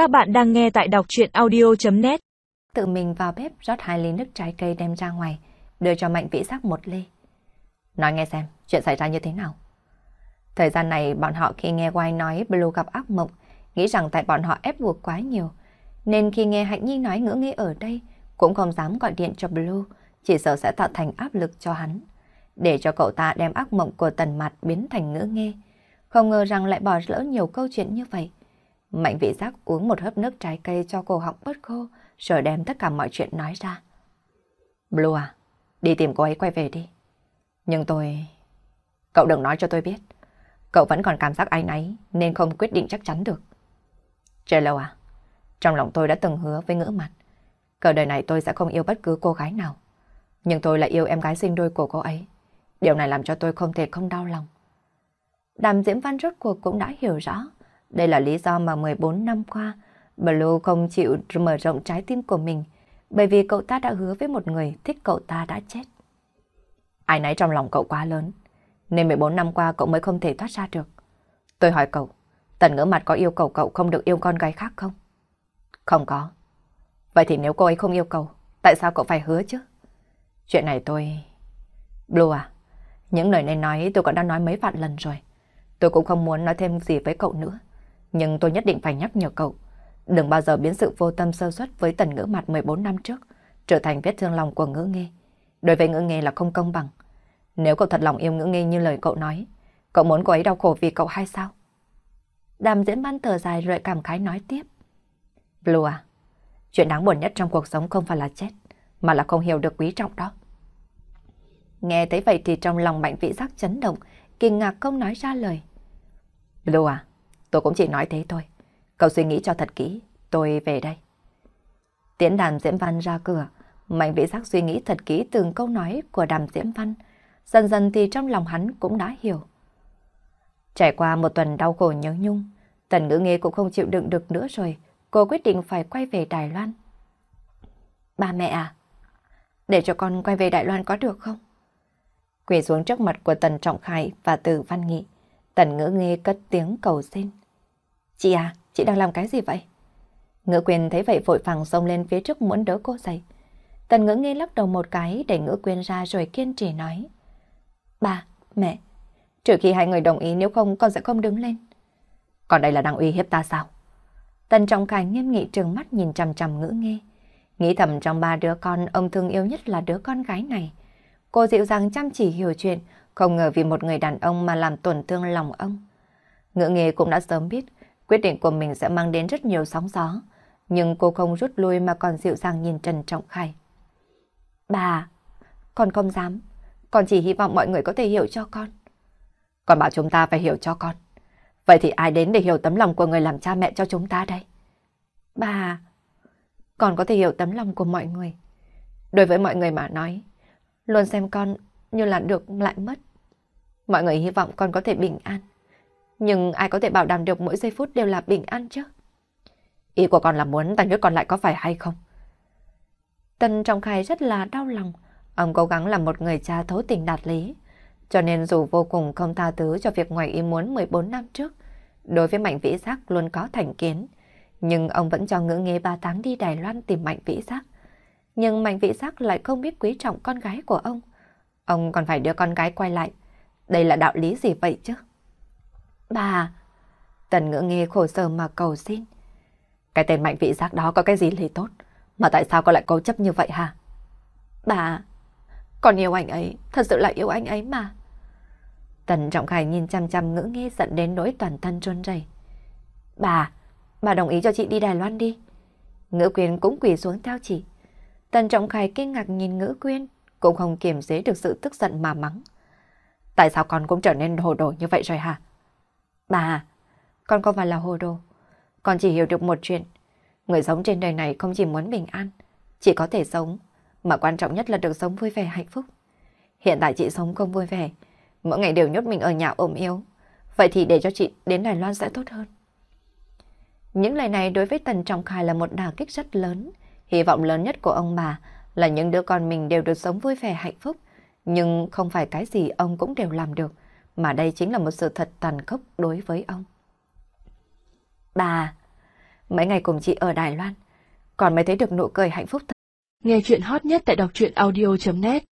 Các bạn đang nghe tại đọc chuyện audio.net Tự mình vào bếp rót hai ly nước trái cây đem ra ngoài, đưa cho Mạnh Vĩ Giác một ly. Nói nghe xem, chuyện xảy ra như thế nào? Thời gian này bọn họ khi nghe Quay nói Blue gặp ác mộng, nghĩ rằng tại bọn họ ép buộc quá nhiều. Nên khi nghe Hạnh Nhi nói ngữ nghe ở đây, cũng không dám gọi điện cho Blue, chỉ sợ sẽ tạo thành áp lực cho hắn. Để cho cậu ta đem ác mộng của tần mặt biến thành ngữ nghe. Không ngờ rằng lại bỏ lỡ nhiều câu chuyện như vậy. Mạnh vị giác uống một hớp nước trái cây cho cổ họng bớt khô, rồi đem tất cả mọi chuyện nói ra. Blue à, đi tìm cô ấy quay về đi. Nhưng tôi... Cậu đừng nói cho tôi biết. Cậu vẫn còn cảm giác áy náy nên không quyết định chắc chắn được. Jello à, trong lòng tôi đã từng hứa với ngữ mặt. Cờ đời này tôi sẽ không yêu bất cứ cô gái nào. Nhưng tôi lại yêu em gái sinh đôi của cô ấy. Điều này làm cho tôi không thể không đau lòng. Đàm Diễm Văn rốt cuộc cũng đã hiểu rõ. Đây là lý do mà 14 năm qua, Blue không chịu mở rộng trái tim của mình, bởi vì cậu ta đã hứa với một người thích cậu ta đã chết. Ai nấy trong lòng cậu quá lớn, nên 14 năm qua cậu mới không thể thoát ra được. Tôi hỏi cậu, Tần ngỡ mặt có yêu cầu cậu không được yêu con gái khác không? Không có. Vậy thì nếu cô ấy không yêu cầu, tại sao cậu phải hứa chứ? Chuyện này tôi... Blue à, những lời này nói tôi cũng đã nói mấy vạn lần rồi. Tôi cũng không muốn nói thêm gì với cậu nữa. Nhưng tôi nhất định phải nhắc nhở cậu. Đừng bao giờ biến sự vô tâm sơ suất với tần ngữ mặt 14 năm trước trở thành vết thương lòng của ngữ nghe. Đối với ngữ nghe là không công bằng. Nếu cậu thật lòng yêu ngữ nghe như lời cậu nói, cậu muốn cô ấy đau khổ vì cậu hay sao? Đàm diễn ban thở dài rồi cảm khái nói tiếp. Blue à, chuyện đáng buồn nhất trong cuộc sống không phải là chết, mà là không hiểu được quý trọng đó. Nghe thấy vậy thì trong lòng mạnh vĩ giác chấn động, kinh ngạc không nói ra lời. Blue à, tôi cũng chỉ nói thế thôi. Cậu suy nghĩ cho thật kỹ, tôi về đây. Tiến đàm Diễm Văn ra cửa, Mạnh vĩ giác suy nghĩ thật kỹ từng câu nói của đàm Diễm Văn. Dần dần thì trong lòng hắn cũng đã hiểu. Trải qua một tuần đau khổ nhớ nhung, Tần ngữ nghe cũng không chịu đựng được nữa rồi. Cô quyết định phải quay về Đài Loan. Ba mẹ à, để cho con quay về Đài Loan có được không? Quỳ xuống trước mặt của Tần Trọng Khải và Từ Văn Nghị. Tần ngữ nghe cất tiếng cầu xin. Chị à, chị đang làm cái gì vậy? Ngữ quyền thấy vậy vội vàng xông lên phía trước muốn đỡ cô dậy. Tần ngữ nghe lắc đầu một cái để ngữ quyền ra rồi kiên trì nói. Ba, mẹ, trừ khi hai người đồng ý nếu không con sẽ không đứng lên. Còn đây là đang uy hiếp ta sao? Tần Trọng Khải nghiêm nghị trừng mắt nhìn chằm chằm ngữ nghe. Nghĩ thầm trong ba đứa con ông thương yêu nhất là đứa con gái này. Cô dịu dàng chăm chỉ hiểu chuyện, không ngờ vì một người đàn ông mà làm tổn thương lòng ông. Ngữ nghề cũng đã sớm biết, quyết định của mình sẽ mang đến rất nhiều sóng gió. Nhưng cô không rút lui mà còn dịu dàng nhìn Trần Trọng Khải. Bà, con không dám. Con chỉ hy vọng mọi người có thể hiểu cho con. Con bảo chúng ta phải hiểu cho con. Vậy thì ai đến để hiểu tấm lòng của người làm cha mẹ cho chúng ta đây? Bà, con có thể hiểu tấm lòng của mọi người. Đối với mọi người mà nói, luôn xem con như là được lại mất. Mọi người hy vọng con có thể bình an. Nhưng ai có thể bảo đảm được mỗi giây phút đều là bình an chứ? Ý của con là muốn ta nhốt con lại có phải hay không? Tân Trọng Khai rất là đau lòng. Ông cố gắng làm một người cha thấu tình đạt lý. Cho nên dù vô cùng không tha thứ cho việc ngoài ý muốn 14 năm trước, đối với Mạnh Vĩ Giác luôn có thành kiến. Nhưng ông vẫn cho ngữ nghề 3 tháng đi Đài Loan tìm Mạnh Vĩ Giác. Nhưng Mạnh Vĩ Giác lại không biết quý trọng con gái của ông. Ông còn phải đưa con gái quay lại. Đây là đạo lý gì vậy chứ? Bà! Tần ngữ nghe khổ sở mà cầu xin. Cái tên Mạnh vị Giác đó có cái gì lý tốt? Mà tại sao con lại cố chấp như vậy hả? Bà! Con yêu anh ấy, thật sự là yêu anh ấy mà. Tần Trọng Khải nhìn chăm chăm ngữ nghe giận đến nỗi toàn thân trôn rầy. Bà, bà đồng ý cho chị đi Đài Loan đi. Ngữ quyên cũng quỳ xuống theo chị. Tần Trọng Khải kinh ngạc nhìn ngữ quyên, cũng không kiềm chế được sự tức giận mà mắng. Tại sao con cũng trở nên hồ đồ như vậy rồi hả? Bà, à, con không phải là hồ đồ. Con chỉ hiểu được một chuyện. Người sống trên đời này không chỉ muốn bình an, chỉ có thể sống, mà quan trọng nhất là được sống vui vẻ hạnh phúc. Hiện tại chị sống không vui vẻ, mỗi ngày đều nhốt mình ở nhà ôm yếu. Vậy thì để cho chị đến Đài Loan sẽ tốt hơn. Những lời này đối với Tần Trọng Khải là một đả kích rất lớn. Hy vọng lớn nhất của ông bà là những đứa con mình đều được sống vui vẻ hạnh phúc. Nhưng không phải cái gì ông cũng đều làm được, mà đây chính là một sự thật tàn khốc đối với ông. Bà, Mấy ngày cùng chị ở Đài Loan, còn mới thấy được nụ cười hạnh phúc. Nghe chuyện hot nhất tại đọc truyện audio.net